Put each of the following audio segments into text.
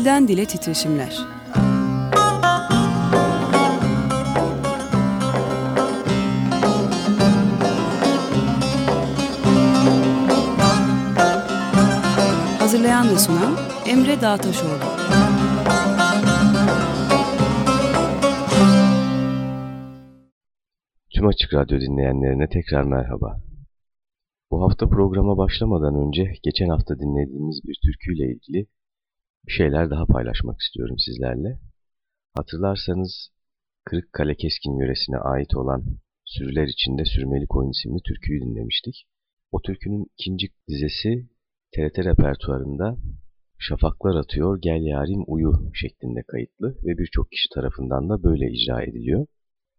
Dilden Dile Titreşimler Hazırlayan ve sunan Emre Dağtaşoğlu Tüm Açık Radyo dinleyenlerine tekrar merhaba. Bu hafta programa başlamadan önce geçen hafta dinlediğimiz bir türküyle ilgili bir şeyler daha paylaşmak istiyorum sizlerle. Hatırlarsanız Kırıkkale Keskin yöresine ait olan Sürüler içinde Sürmeli Koyun isimli türküyü dinlemiştik. O türkünün ikinci dizesi TRT repertuarında Şafaklar Atıyor Gel Yarim Uyu şeklinde kayıtlı ve birçok kişi tarafından da böyle icra ediliyor.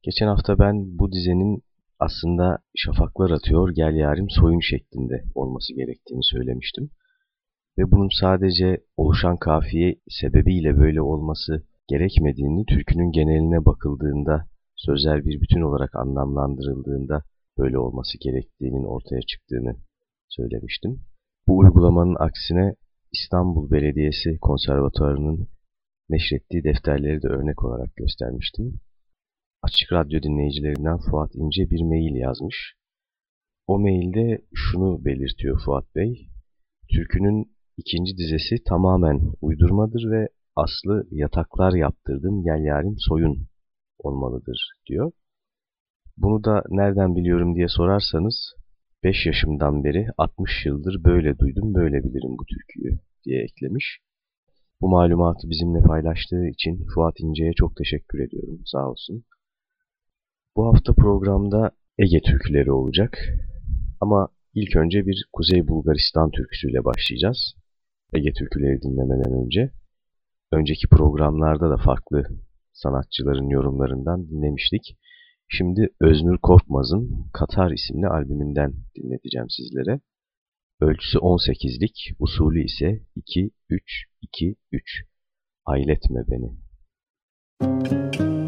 Geçen hafta ben bu dizenin aslında şafaklar atıyor gel yarim soyun şeklinde olması gerektiğini söylemiştim. Ve bunun sadece oluşan kafiye sebebiyle böyle olması gerekmediğini, türkünün geneline bakıldığında, sözler bir bütün olarak anlamlandırıldığında böyle olması gerektiğinin ortaya çıktığını söylemiştim. Bu uygulamanın aksine İstanbul Belediyesi Konservatuarı'nın neşrettiği defterleri de örnek olarak göstermiştim. Açık Radyo dinleyicilerinden Fuat İnce bir mail yazmış. O mailde şunu belirtiyor Fuat Bey. Türkünün ikinci dizesi tamamen uydurmadır ve aslı yataklar yaptırdım gel yarim soyun olmalıdır diyor. Bunu da nereden biliyorum diye sorarsanız 5 yaşımdan beri 60 yıldır böyle duydum böyle bilirim bu türküyü diye eklemiş. Bu malumatı bizimle paylaştığı için Fuat İnce'ye çok teşekkür ediyorum sağ olsun. Bu hafta programda Ege türküleri olacak. Ama ilk önce bir Kuzey Bulgaristan türküsüyle başlayacağız. Ege türküleri dinlemeden önce. Önceki programlarda da farklı sanatçıların yorumlarından dinlemiştik. Şimdi Öznur Korkmaz'ın Katar isimli albümünden dinleteceğim sizlere. Ölçüsü 18'lik, usulü ise 2-3-2-3. Ayletme beni. Müzik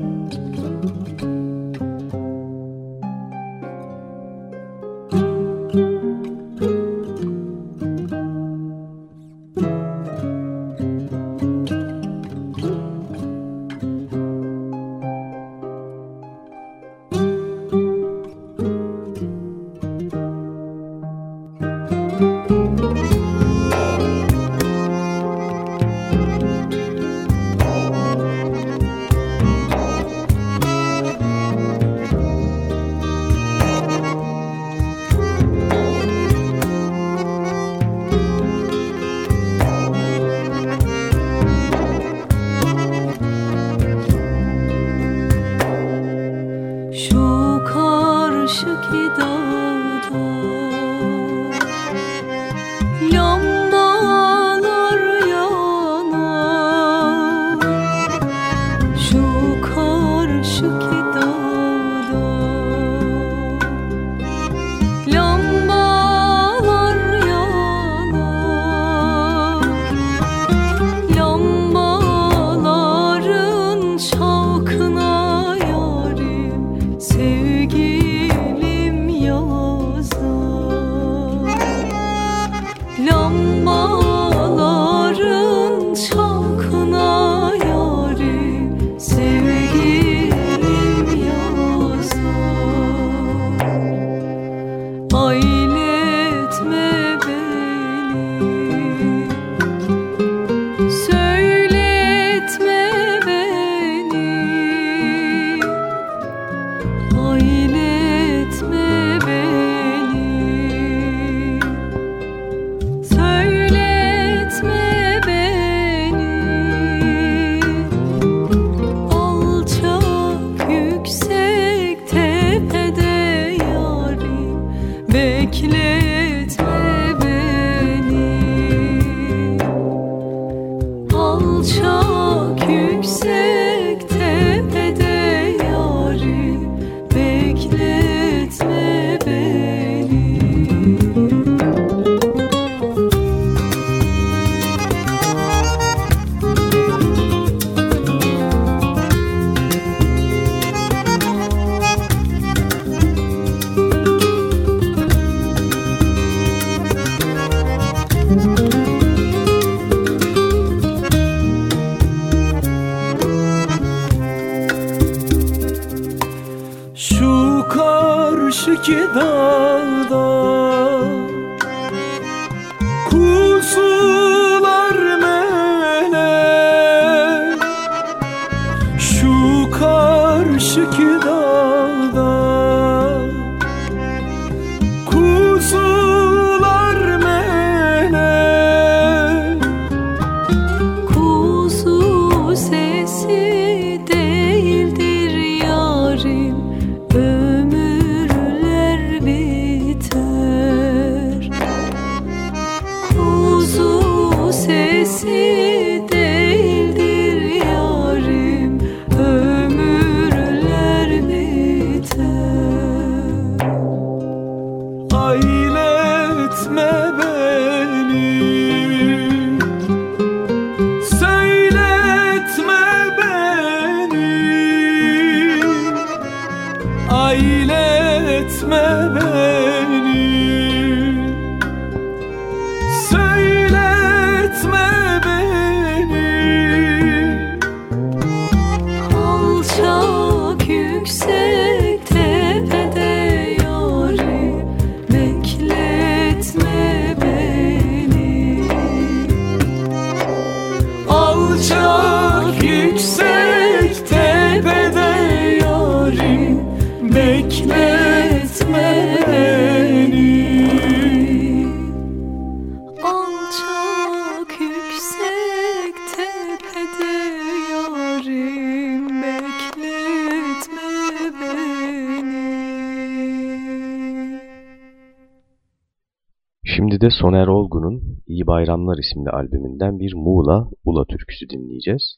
de Soner Olgun'un İyi Bayramlar isimli albümünden bir Muğla Ula türküsü dinleyeceğiz.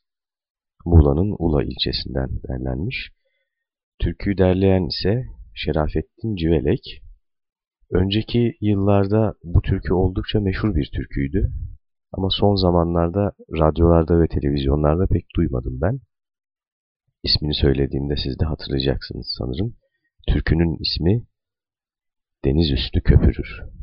Muğla'nın Ula ilçesinden derlenmiş. Türküyü derleyen ise Şerafettin Civelek. Önceki yıllarda bu türkü oldukça meşhur bir türküydü. Ama son zamanlarda radyolarda ve televizyonlarda pek duymadım ben. İsmini söylediğimde siz de hatırlayacaksınız sanırım. Türkünün ismi Deniz Üstü Köpürür.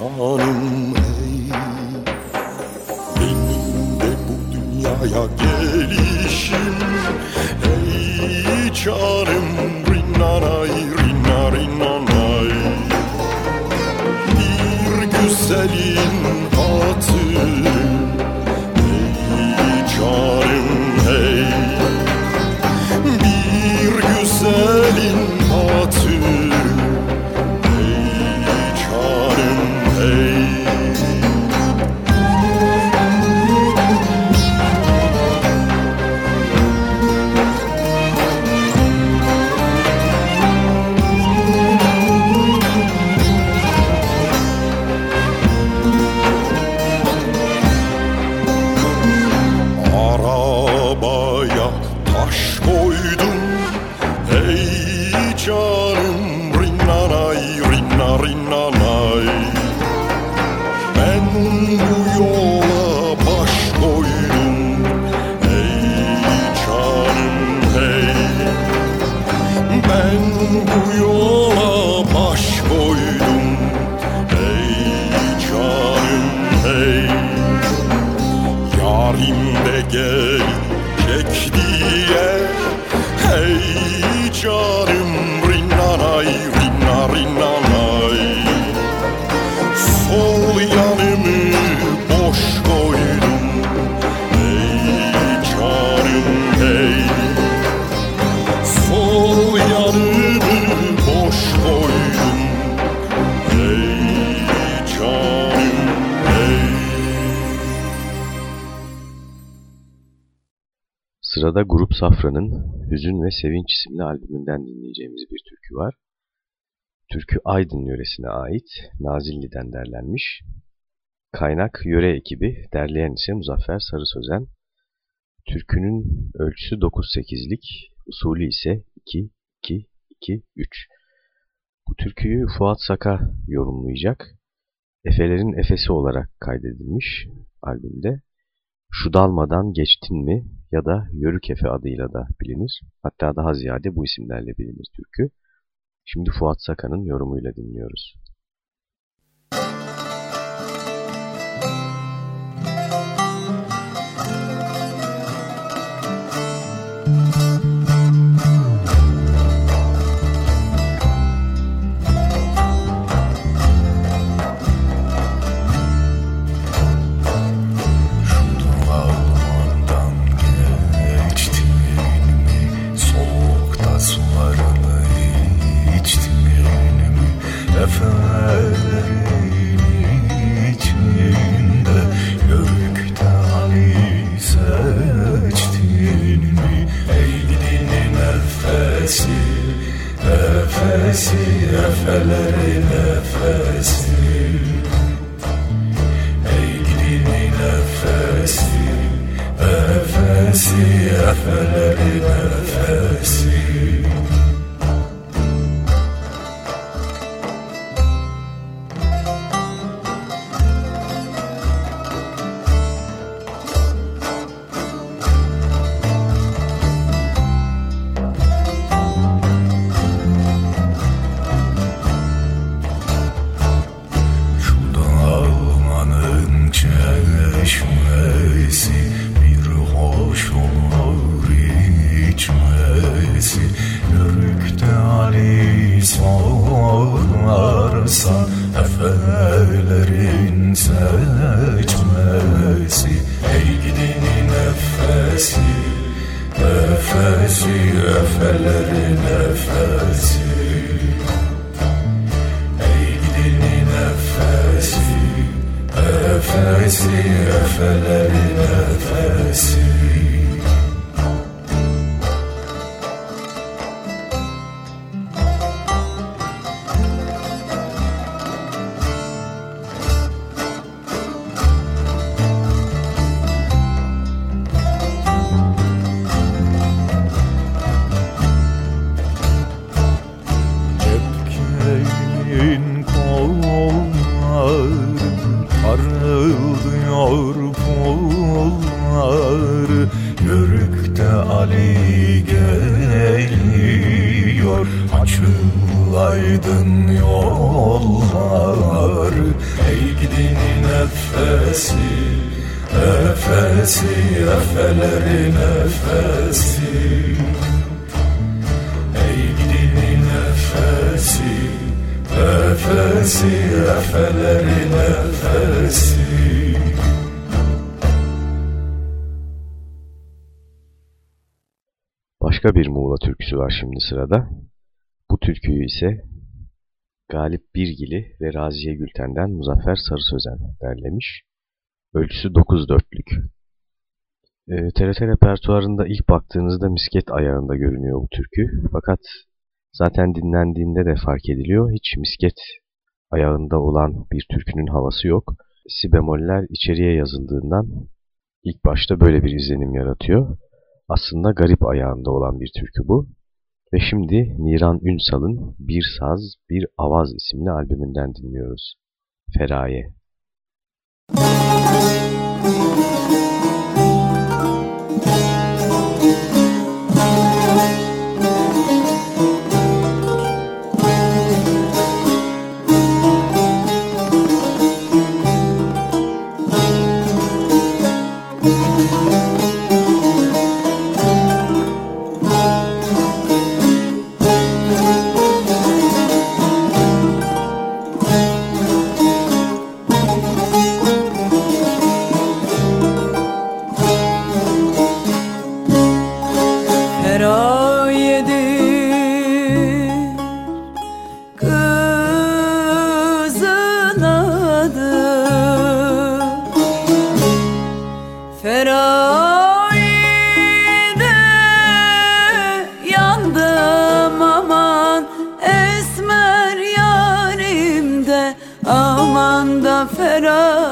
canım hey Benim de bu dünyaya gelişim. Hey canım rinnanay rinna Bir güzelin hatı. Hey canım hey Bir güzelin Sırada Grup Safran'ın Hüzün ve Sevinç isimli albümünden dinleyeceğimiz bir türkü var. Türkü Aydın yöresine ait, Nazilli'den derlenmiş. Kaynak yöre ekibi, derleyen ise Muzaffer Sarı Sözen. Türkünün ölçüsü 9-8'lik, usulü ise 2-2-2-3. Bu türküyü Fuat Saka yorumlayacak. Efelerin Efesi olarak kaydedilmiş albümde. Şu dalmadan geçtin mi ya da Yörük Efe adıyla da bilinir. Hatta daha ziyade bu isimlerle bilinir türkü. Şimdi Fuat Sakan'ın yorumuyla dinliyoruz. Nefesi Efeleri nefesi Ey gidini nefesi Nefesi Efeleri nefesi Başka bir Muğla türküsü var şimdi sırada. Bu türküyü ise Galip Birgili ve Raziye Gülten'den Muzaffer Sarı Sözen derlemiş. Ölçüsü 9 dörtlük. E, ee, TRT repertuarında ilk baktığınızda misket ayağında görünüyor bu türkü. Fakat zaten dinlendiğinde de fark ediliyor. Hiç misket ayağında olan bir türkünün havası yok. Si bemoller içeriye yazıldığından ilk başta böyle bir izlenim yaratıyor. Aslında garip ayağında olan bir türkü bu. Ve şimdi Niran Ünsal'ın Bir Saz Bir Avaz isimli albümünden dinliyoruz. Feraye. Müzik ferah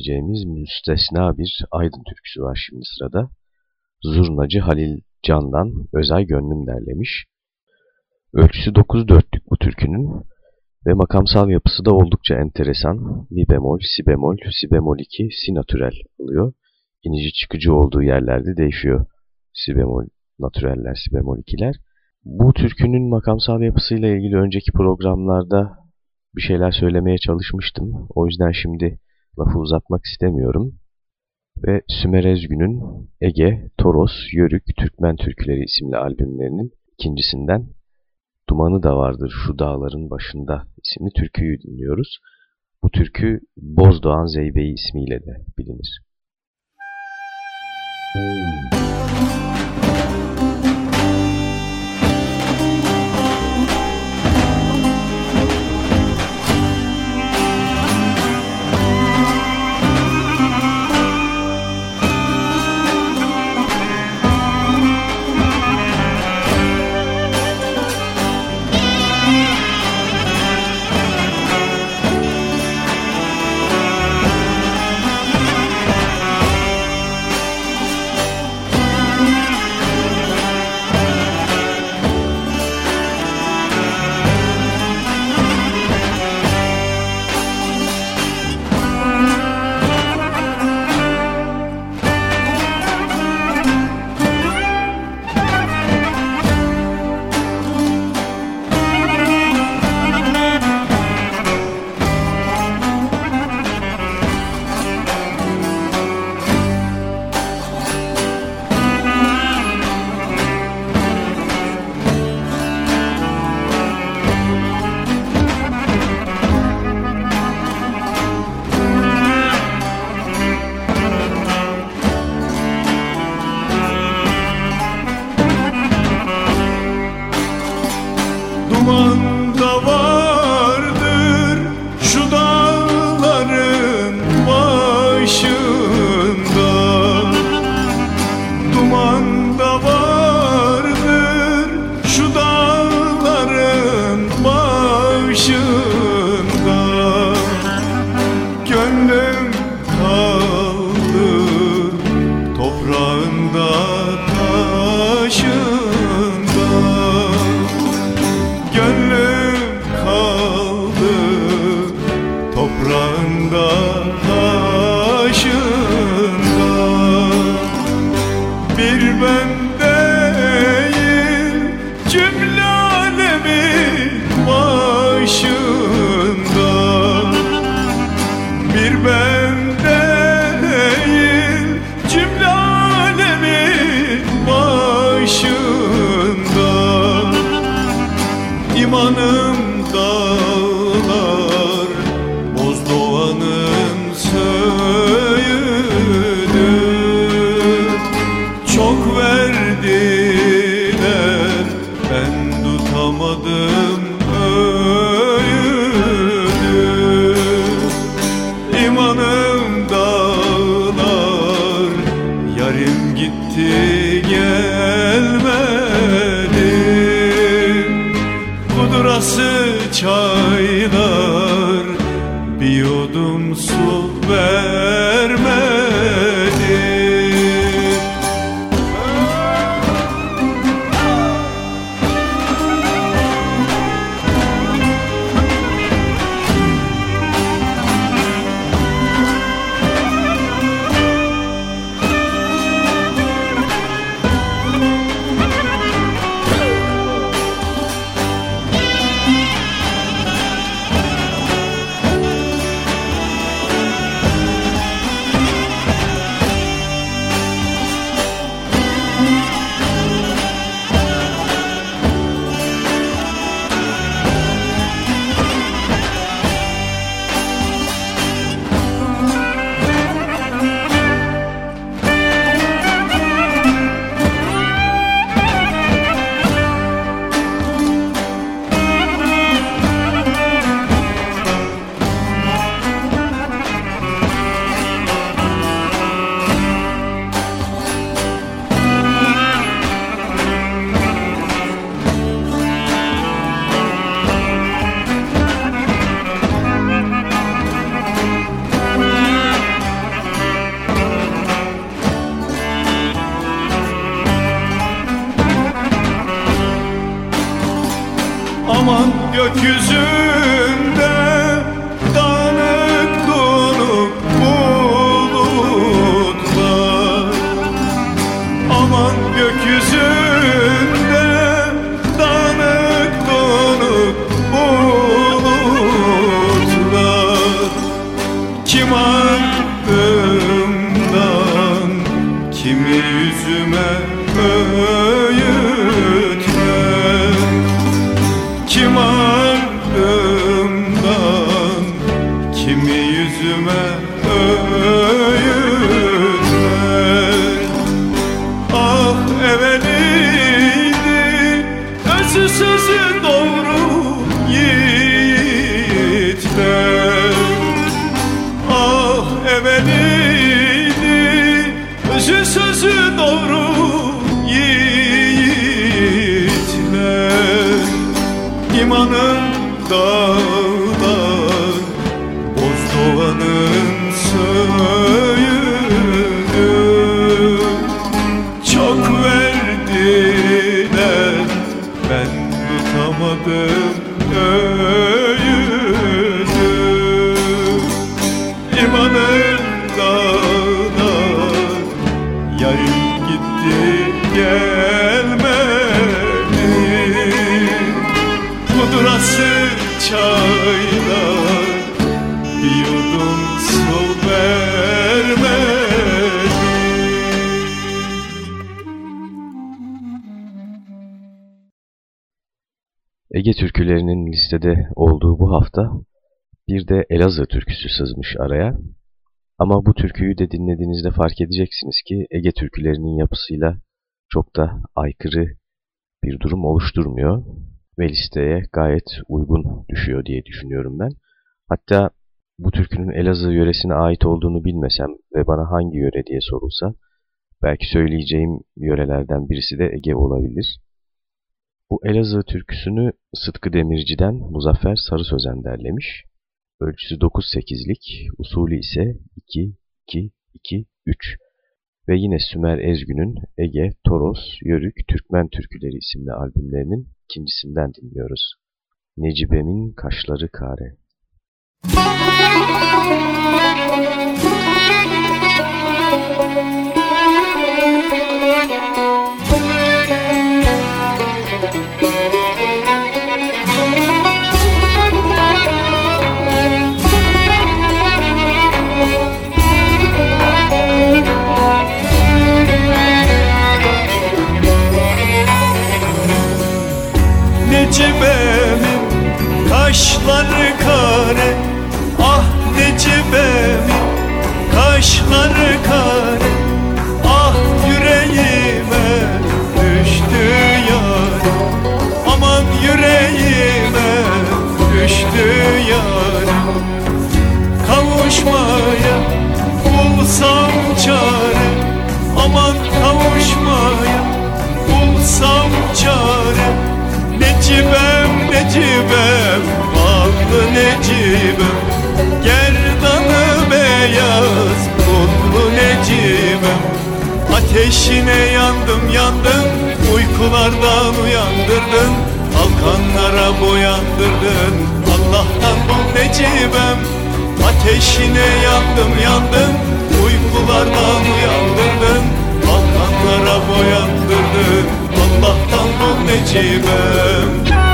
dinleyeceğimiz müstesna bir Aydın türküsü var şimdi sırada. Zurnacı Halil Can'dan Özay Gönlüm derlemiş. Ölçüsü 9 dörtlük bu türkünün ve makamsal yapısı da oldukça enteresan. Mi bemol, si bemol, si bemol 2, si natürel alıyor. İnici çıkıcı olduğu yerlerde değişiyor. Si bemol natüreller, si bemol 2'ler. Bu türkünün makamsal yapısıyla ilgili önceki programlarda bir şeyler söylemeye çalışmıştım. O yüzden şimdi lafı uzatmak istemiyorum. Ve Sümer Ezgün'ün Ege, Toros, Yörük, Türkmen Türküleri isimli albümlerinin ikincisinden Dumanı da vardır şu dağların başında isimli türküyü dinliyoruz. Bu türkü Bozdoğan Zeybeği ismiyle de bilinir. Müzik sızmış araya. Ama bu türküyü de dinlediğinizde fark edeceksiniz ki Ege türkülerinin yapısıyla çok da aykırı bir durum oluşturmuyor ve listeye gayet uygun düşüyor diye düşünüyorum ben. Hatta bu türkünün Elazığ yöresine ait olduğunu bilmesem ve bana hangi yöre diye sorulsa belki söyleyeceğim yörelerden birisi de Ege olabilir. Bu Elazığ türküsünü Sıtkı Demirci'den Muzaffer Sarı Sözen derlemiş. Ölçüsü 9-8'lik, usulü ise 2-2-2-3 ve yine Sümer Ezgün'ün Ege, Toros, Yörük, Türkmen Türküleri isimli albümlerinin ikincisinden dinliyoruz. Necibe'min Kaşları Kare. Necibe'min kaşları kare Ah Necibe'min kaşları kare Ah yüreğime düştü yar. Aman yüreğime düştü yar. Kavuşmaya bulsam çare. Aman kavuşmaya bulsam çare. Necibem, Necibem, aklı Necibem Gerdanı beyaz mutlu Necibem Ateşine yandım yandım Uykulardan uyandırdın. Alkanlara boyandırdın Allah'tan bul Necibem Ateşine yandım yandım Uykulardan uyandırdın. Alkanlara boyandırdın Allah'tan bul Necibem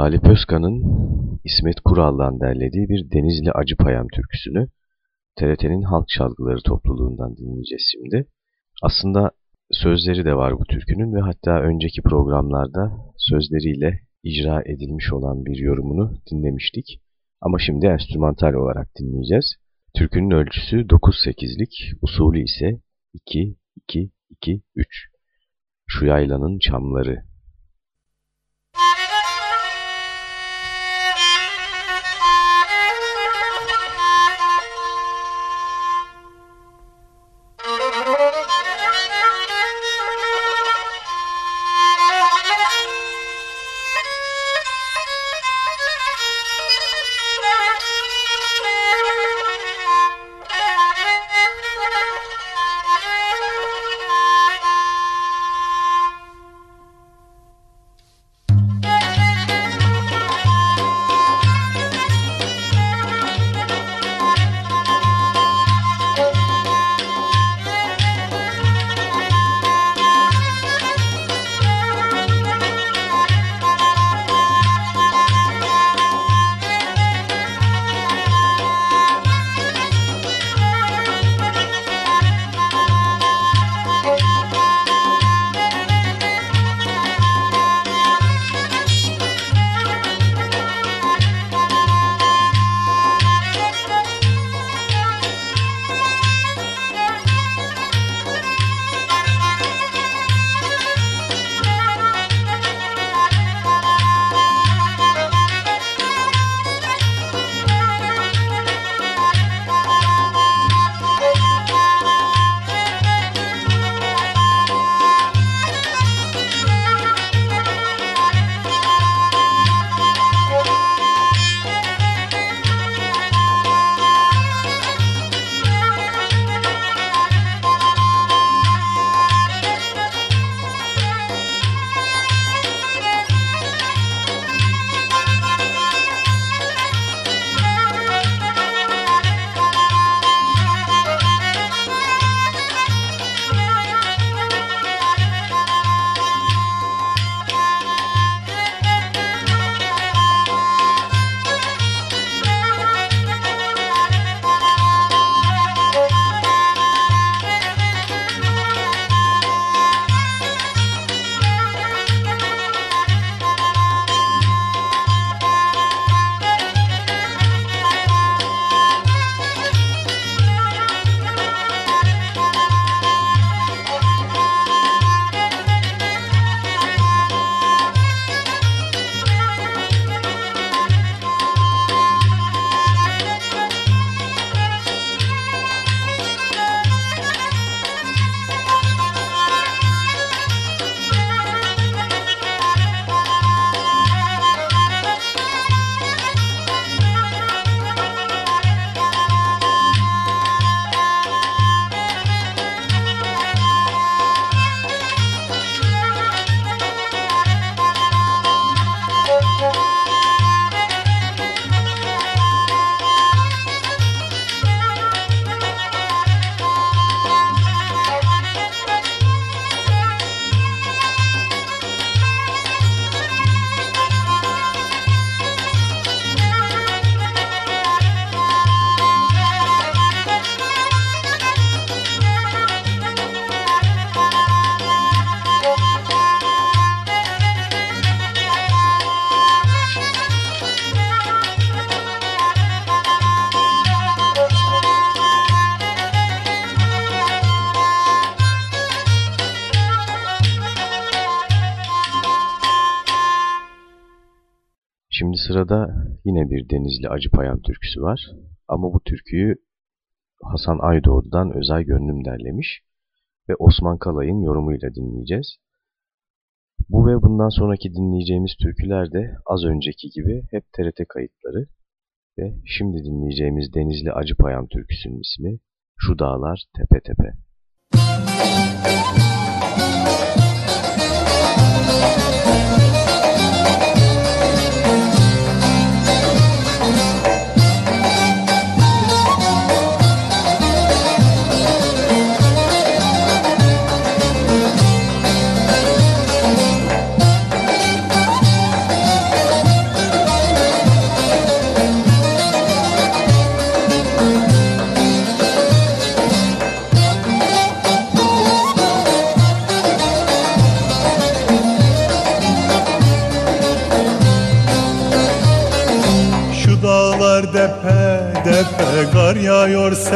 Talip Özkan'ın İsmet Kural'dan derlediği bir Denizli Acıpayam türküsünü TRT'nin Halk Çalgıları topluluğundan dinleyeceğiz şimdi. Aslında sözleri de var bu türkünün ve hatta önceki programlarda sözleriyle icra edilmiş olan bir yorumunu dinlemiştik. Ama şimdi enstrümantal olarak dinleyeceğiz. Türkünün ölçüsü 9-8'lik, usulü ise 2-2-2-3. Şu yaylanın çamları yine bir Denizli Acıpayam türküsü var. Ama bu türküyü Hasan Aydoğdu'dan Özay Gönlüm derlemiş ve Osman Kalay'ın yorumuyla dinleyeceğiz. Bu ve bundan sonraki dinleyeceğimiz türküler de az önceki gibi hep TRT kayıtları ve şimdi dinleyeceğimiz Denizli Acıpayam türküsünün ismi Şu Dağlar Tepe Tepe. Müzik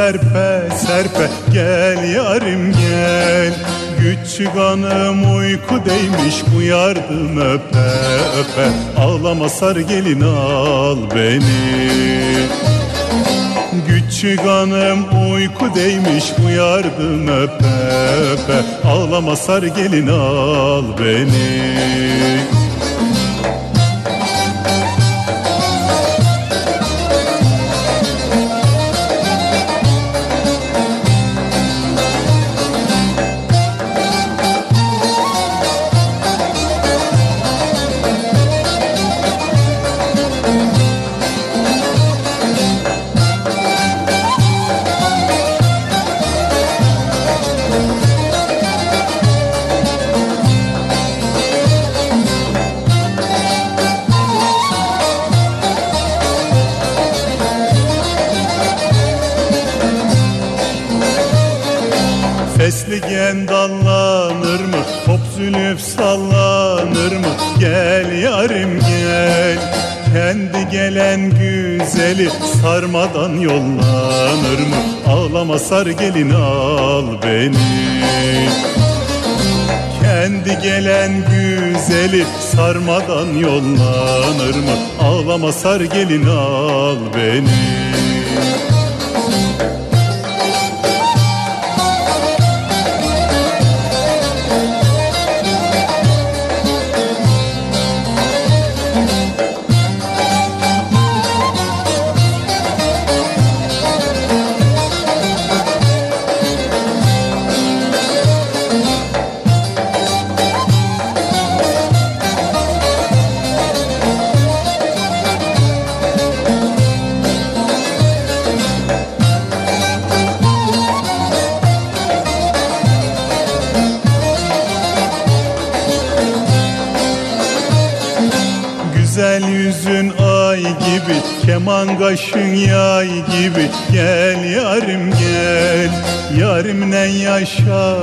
serpe serpe Gel yarim gel. Küçük hanım uyku değmiş Uyardım öpe öpe. Ağlama sar gelin al beni. Küçük hanım uyku değmiş Uyardım öpe öpe. Ağlama sar gelin al beni Fesligen dallanır mı? Hop zülüf sallanır mı? Gel yarim gel Kendi gelen güzeli sarmadan yollanır mı? Ağlama sar gelin al beni kendi gelen güzeli sarmadan yollanır mı? Ağlama sar gelin al beni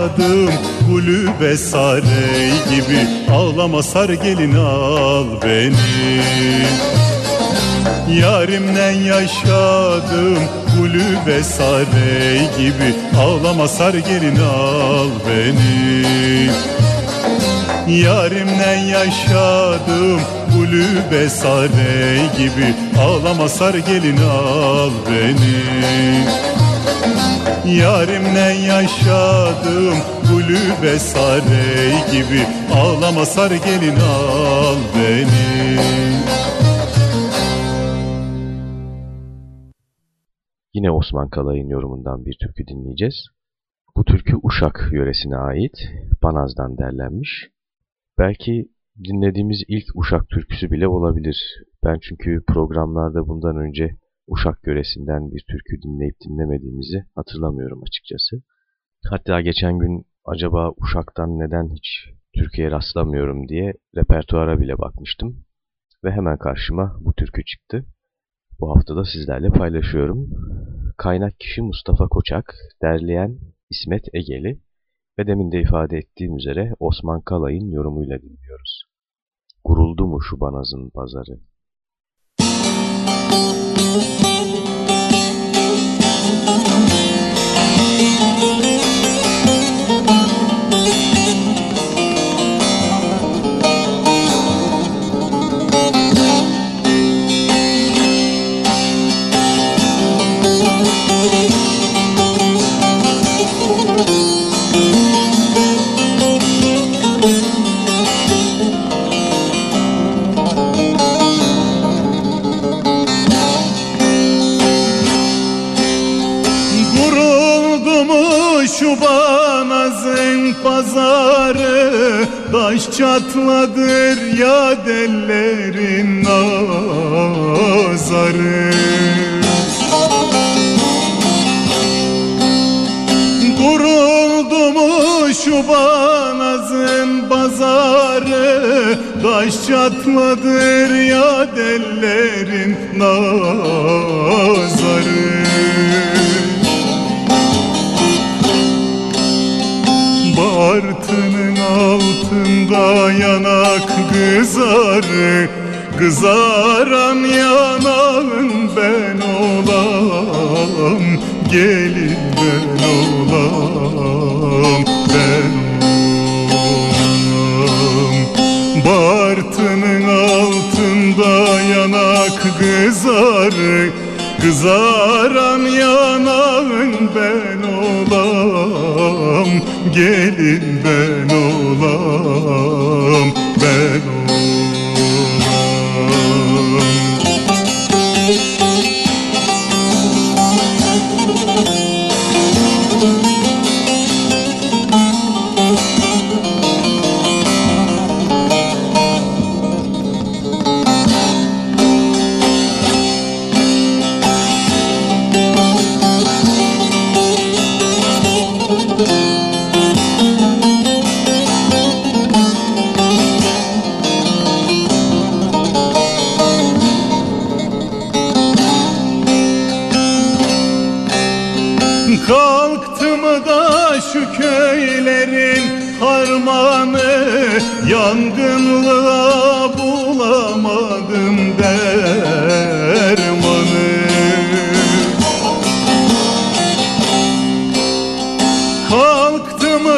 yaşadım Kulübe sarey gibi. Ağlama sar gelin al beni. Yarimle yaşadım kulübe sarey gibi. Ağlama sar gelin al beni. Yarimle yaşadım kulübe sare gibi. Ağlama sar gelin al beni Yarimle yaşadım kulübe sare gibi Ağlama sar gelin al beni Yine Osman Kalay'ın yorumundan bir türkü dinleyeceğiz. Bu türkü Uşak yöresine ait, Banaz'dan derlenmiş. Belki dinlediğimiz ilk Uşak türküsü bile olabilir. Ben çünkü programlarda bundan önce Uşak yöresinden bir türkü dinleyip dinlemediğimizi hatırlamıyorum açıkçası. Hatta geçen gün acaba Uşak'tan neden hiç Türkiye rastlamıyorum diye repertuara bile bakmıştım. Ve hemen karşıma bu türkü çıktı. Bu hafta da sizlerle paylaşıyorum. Kaynak kişi Mustafa Koçak, derleyen İsmet Egeli ve demin de ifade ettiğim üzere Osman Kalay'ın yorumuyla dinliyoruz. Kuruldu mu şu banazın pazarı çatladır ya dellerin nazarı. Kuruldu mu şu banazın pazarı? Taş çatladır ya dellerin nazarı. Bartının altında yanak kızarı Kızaran yanağın ben olam. Gelin ben olam Ben olam. Bartının altında yanak kızarı Kızaran yanağın olam Gelin ben olam. Ben olam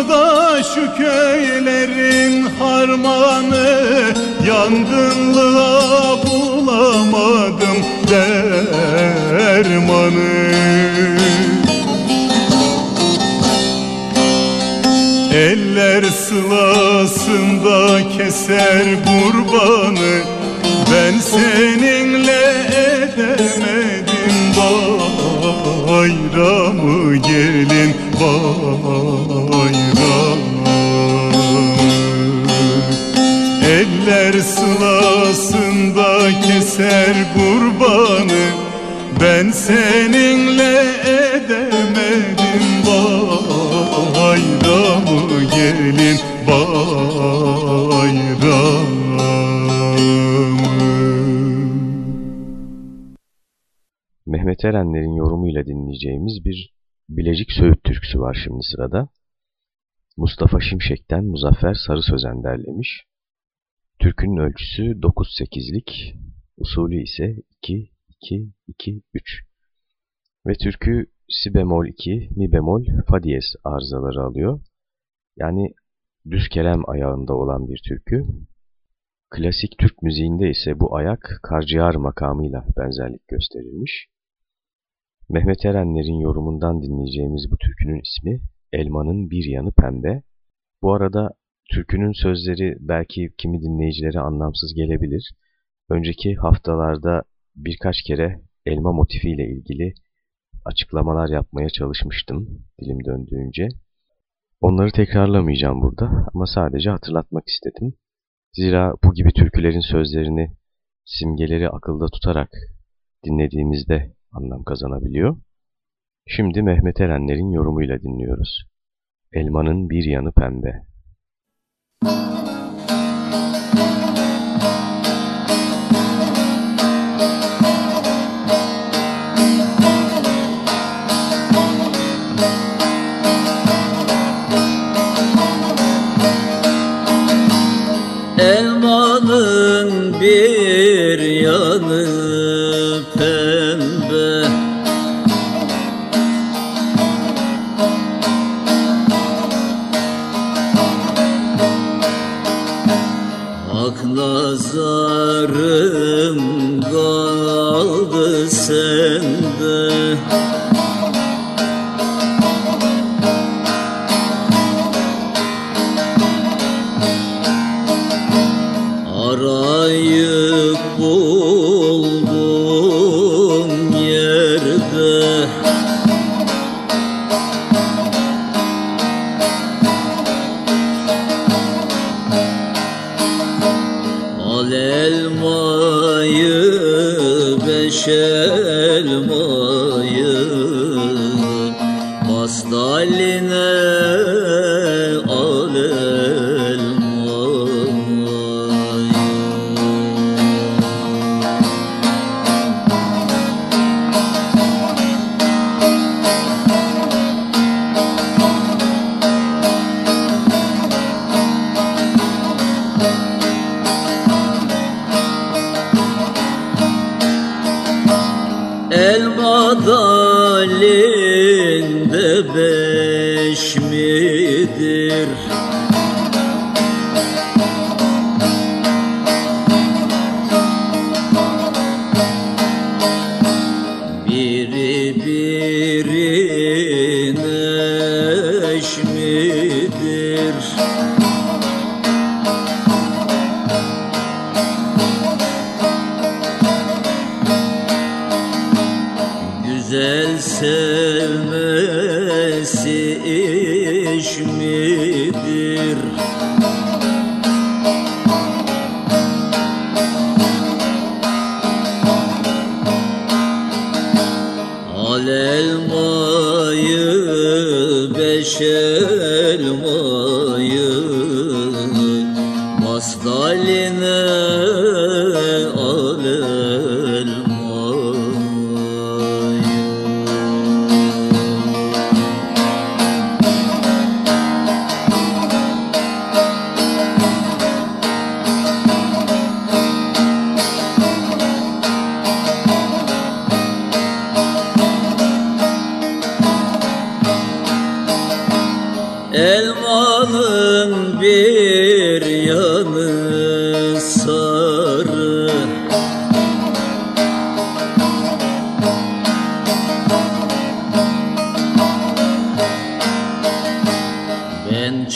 da şu köylerin harmanı Yangınlığa bulamadım dermanı. Eller sılasında keser kurbanı Ben seninle edemedim bayramı gelin bayramı Eller sılasında keser kurbanı. Ben seninle edemedim bayramı. Gelin bayramı. Mehmet Erenler'in yorumuyla dinleyeceğimiz bir Bilecik Söğüt türküsü var şimdi sırada. Mustafa Şimşek'ten Muzaffer Sarı Sözen derlemiş. Türkünün ölçüsü 9-8'lik, usulü ise 2-2-2-3. Ve türkü si bemol 2, mi bemol, fa diyez arızaları alıyor. Yani düz kelem ayağında olan bir türkü. Klasik Türk müziğinde ise bu ayak karciğer makamıyla benzerlik gösterilmiş. Mehmet Erenler'in yorumundan dinleyeceğimiz bu türkünün ismi Elmanın Bir Yanı Pembe. Bu arada türkünün sözleri belki kimi dinleyicilere anlamsız gelebilir. Önceki haftalarda birkaç kere elma motifiyle ilgili açıklamalar yapmaya çalışmıştım dilim döndüğünce. Onları tekrarlamayacağım burada ama sadece hatırlatmak istedim. Zira bu gibi türkülerin sözlerini, simgeleri akılda tutarak dinlediğimizde anlam kazanabiliyor. Şimdi Mehmet Erenler'in yorumuyla dinliyoruz. Elmanın bir yanı pembe. Elmanın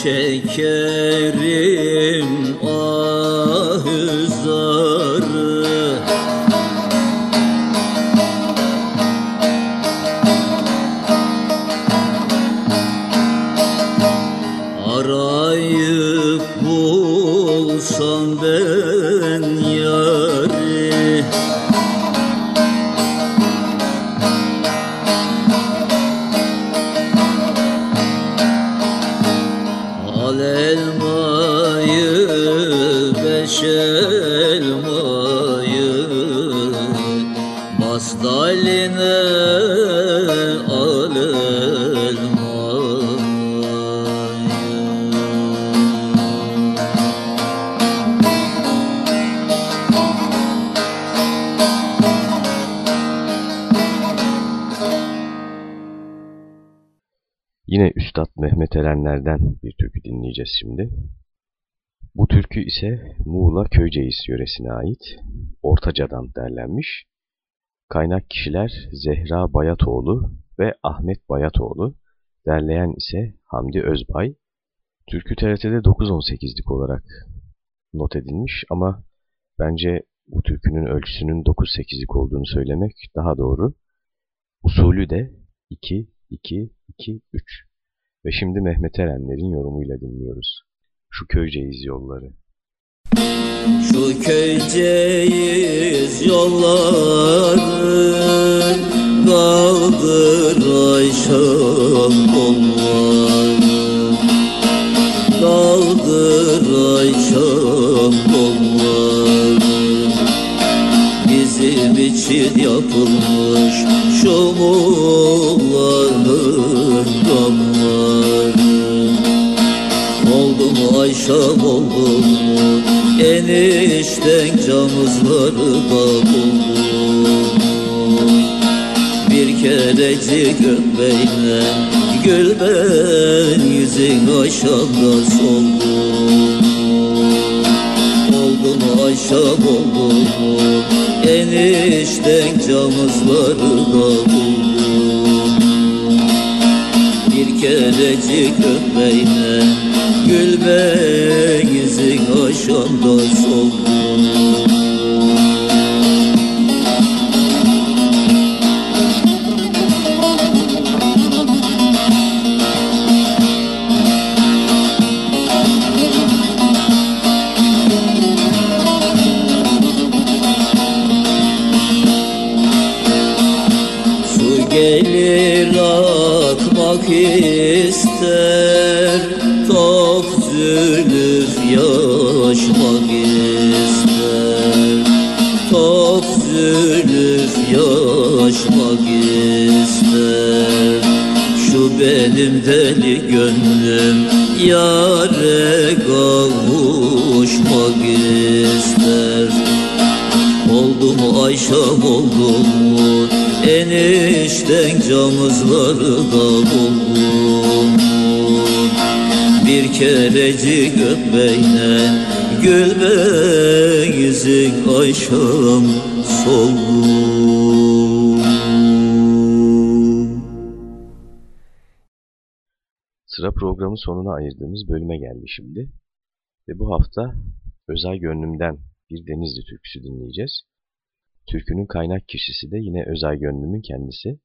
Erenler'den dinleyeceğiz şimdi. Bu türkü ise Muğla Köyceğiz yöresine ait, Ortaca'dan derlenmiş. Kaynak kişiler Zehra Bayatoğlu ve Ahmet Bayatoğlu, derleyen ise Hamdi Özbay. Türkü TRT'de 9-18'lik olarak not edilmiş ama bence bu türkünün ölçüsünün 9-8'lik olduğunu söylemek daha doğru. Usulü de 2-2-2-3. Ve şimdi Mehmet Erenler'in yorumuyla dinliyoruz. Şu köyceğiz yolları. Şu köyceğiz yolları Kaldır Ayşem kolları Kaldır Ayşem kolları Bizim için yapılmış şu Muğla'nın Ayşem oldum Enişten camızları da buldum Bir kerecik öpmeyle Gülben yüzün aşağıda soldum Oldum Ayşem oldum Enişten camızları da buldum Bir kerecik öpmeyle Gülben yüzün aşağıda soldu Yare kavuşmak ister Oldu mu Ayşem oldu mu Enişten camızları da buldu bir kerecik öpmeyle Gül yüzün aşam soldu Sıra programın sonuna ayırdığımız bölüme geldi şimdi. Ve bu hafta Özay Gönlüm'den bir Denizli türküsü dinleyeceğiz. Türkünün kaynak kişisi de yine Özay Gönlüm'ün kendisi.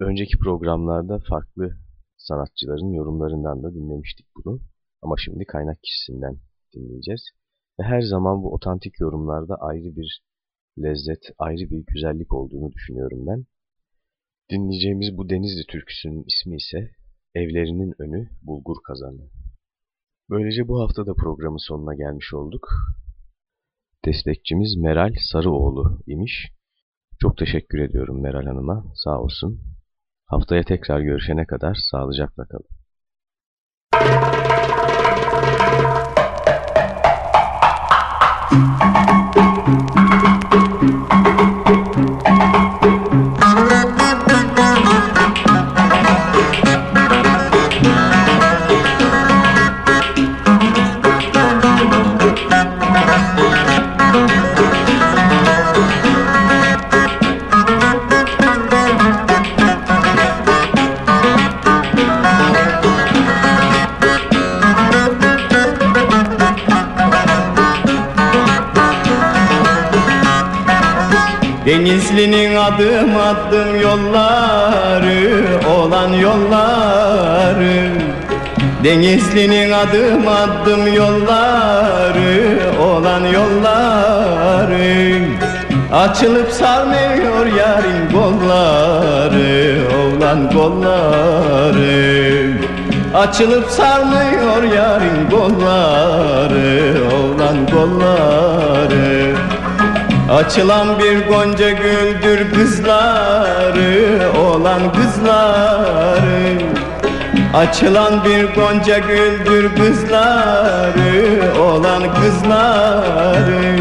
Önceki programlarda farklı sanatçıların yorumlarından da dinlemiştik bunu. Ama şimdi kaynak kişisinden dinleyeceğiz. Ve her zaman bu otantik yorumlarda ayrı bir lezzet, ayrı bir güzellik olduğunu düşünüyorum ben. Dinleyeceğimiz bu Denizli türküsünün ismi ise Evlerinin Önü Bulgur Kazanı. Böylece bu hafta da programın sonuna gelmiş olduk. Destekçimiz Meral Sarıoğlu imiş. Çok teşekkür ediyorum Meral Hanım'a. Sağ olsun. Haftaya tekrar görüşene kadar sağlıcakla kalın. Denizli'nin adım adım yolları olan yolları. Denizli'nin adım adım yolları olan yolları. Açılıp sarmıyor yarın kolları olan kolları. Açılıp sarmıyor yarın kolları olan kolları Açılan bir gonca güldür kızları olan kızları. Açılan bir gonca güldür kızları olan kızları.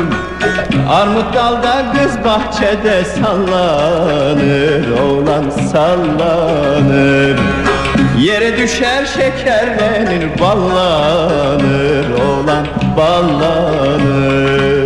Armut dalda kız bahçede sallanır Oğlan sallanır. Yere düşer şekerlenir ballanır Oğlan ballanır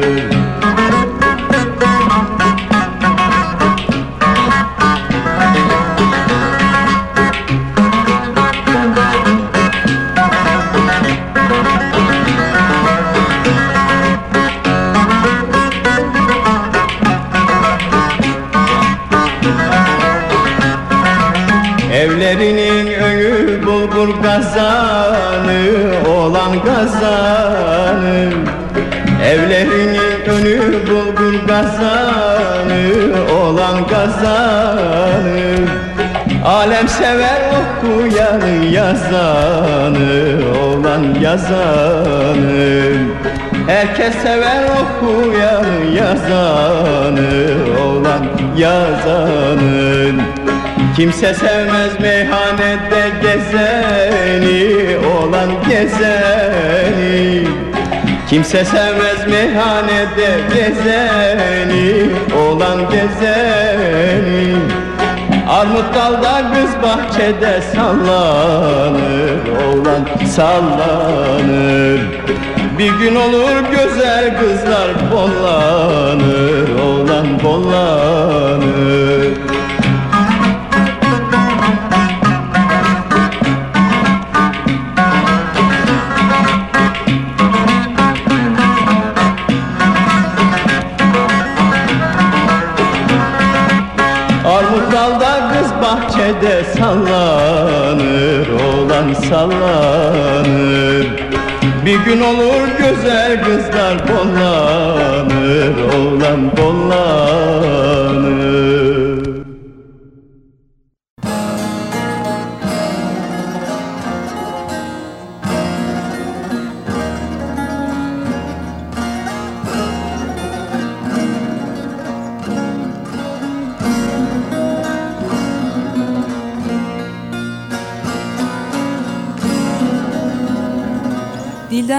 sever okuyanı yazanı olan yazanı. Herkes sever okuyanı yazanı olan yazanı. Kimse sevmez meyhanede gezeni olan gezeni. Kimse sevmez meyhanede gezeni olan gezeni Armut dalda kız bahçede sallanır Oğlan sallanır. Bir gün olur güzel kızlar bollanır Oğlan bollanır gün olur güzel kızlar bollanır